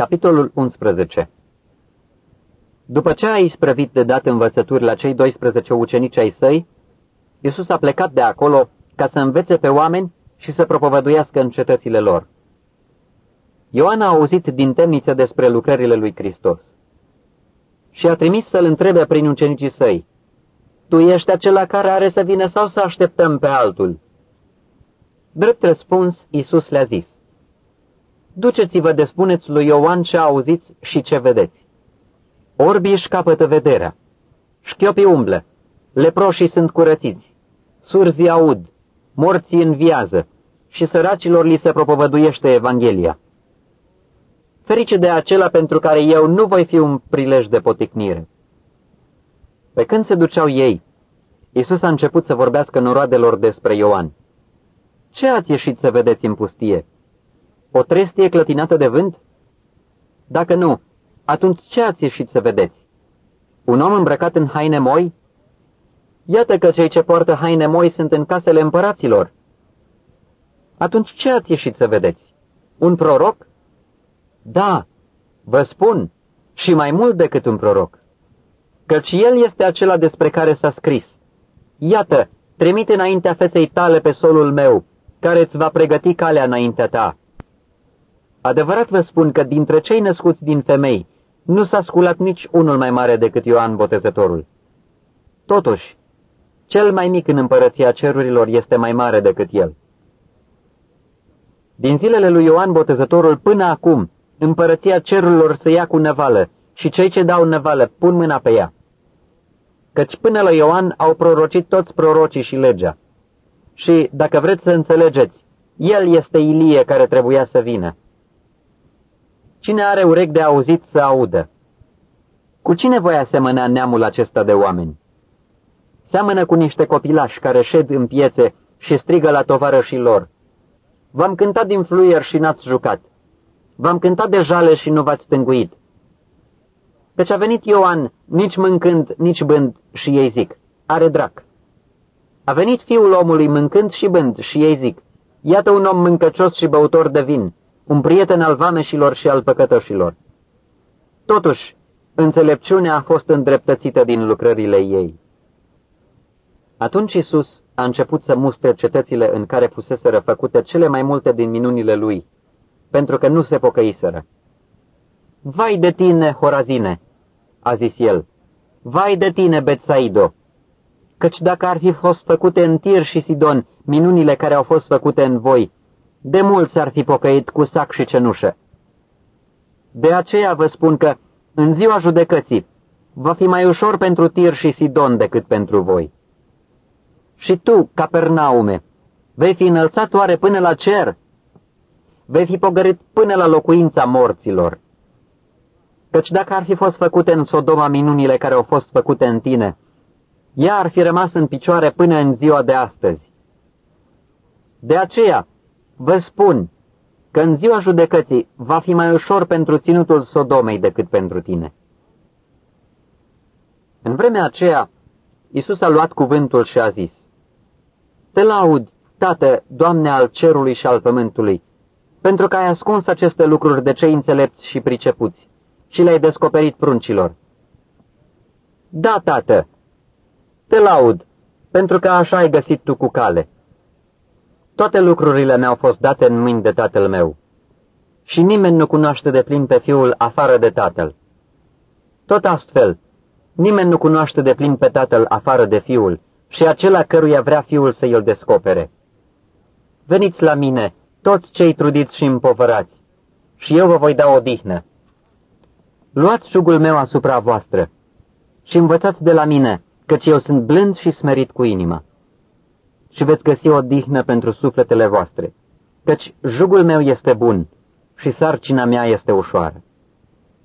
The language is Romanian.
Capitolul 11 După ce a isprăvit de dat învățături la cei 12 ucenici ai săi, Iisus a plecat de acolo ca să învețe pe oameni și să propovăduiască în cetățile lor. Ioan a auzit din temniță despre lucrările lui Hristos și a trimis să-l întrebe prin ucenicii săi, Tu ești acela care are să vină sau să așteptăm pe altul? Drept răspuns, Iisus le-a zis, Duceți-vă de spuneți lui Ioan ce auziți și ce vedeți. Orbii își capătă vederea, șchiopii umblă, leproșii sunt curățiți, surzii aud, morții înviază și săracilor li se propovăduiește Evanghelia. Ferice de acela pentru care eu nu voi fi un prilej de poticnire. Pe când se duceau ei, Iisus a început să vorbească noroadelor despre Ioan. Ce ați ieșit să vedeți în pustie? O trestie clătinată de vânt? Dacă nu, atunci ce ați ieșit să vedeți? Un om îmbrăcat în haine moi? Iată că cei ce poartă haine moi sunt în casele împăraților. Atunci ce ați ieșit să vedeți? Un proroc? Da, vă spun, și mai mult decât un proroc, căci el este acela despre care s-a scris. Iată, trimite înaintea feței tale pe solul meu, care îți va pregăti calea înaintea ta. Adevărat vă spun că dintre cei născuți din femei nu s-a sculat nici unul mai mare decât Ioan Botezătorul. Totuși, cel mai mic în împărăția cerurilor este mai mare decât el. Din zilele lui Ioan Botezătorul până acum, împărăția cerurilor se ia cu năvală și cei ce dau năvală pun mâna pe ea. Căci până la Ioan au prorocit toți prorocii și legea. Și, dacă vreți să înțelegeți, el este Ilie care trebuia să vină. Cine are urechi de auzit să audă? Cu cine voi asemăna neamul acesta de oameni? Seamănă cu niște copilași care șed în piețe și strigă la tovarășii lor. V-am cântat din fluier și n-ați jucat. V-am cântat de jale și nu v-ați tânguit. Căci a venit Ioan, nici mâncând, nici bând, și ei zic, are drac. A venit fiul omului mâncând și bând, și ei zic, iată un om mâncăcios și băutor de vin, un prieten al vameșilor și al păcătoșilor. Totuși, înțelepciunea a fost îndreptățită din lucrările ei. Atunci Isus a început să mustre cetățile în care fuseseră făcute cele mai multe din minunile lui, pentru că nu se pocăiseră. Vai de tine, Horazine, a zis el, vai de tine, Betsaido, căci dacă ar fi fost făcute în Tir și Sidon minunile care au fost făcute în voi, de mult s-ar fi pocăit cu sac și cenușă. De aceea vă spun că, în ziua judecății, va fi mai ușor pentru Tir și Sidon decât pentru voi. Și tu, Capernaume, vei fi înălțat oare până la cer? Vei fi pogărit până la locuința morților. Căci dacă ar fi fost făcute în Sodoma minunile care au fost făcute în tine, ea ar fi rămas în picioare până în ziua de astăzi. De aceea, vă spun că în ziua judecății va fi mai ușor pentru ținutul Sodomei decât pentru tine. În vremea aceea, Isus a luat cuvântul și a zis, Te laud, Tată, Doamne al cerului și al pământului, pentru că ai ascuns aceste lucruri de cei înțelepți și pricepuți și le-ai descoperit pruncilor. Da, Tată, te laud, pentru că așa ai găsit tu cu cale. Toate lucrurile mi-au fost date în mâini de tatăl meu și nimeni nu cunoaște de plin pe fiul afară de tatăl. Tot astfel, nimeni nu cunoaște de plin pe tatăl afară de fiul și acela căruia vrea fiul să îl descopere. Veniți la mine, toți cei trudiți și împovărați, și eu vă voi da o dihnă. Luați șugul meu asupra voastră și învățați de la mine, căci eu sunt blând și smerit cu inima. Și veți găsi o dihnă pentru sufletele voastre, căci jugul meu este bun și sarcina mea este ușoară.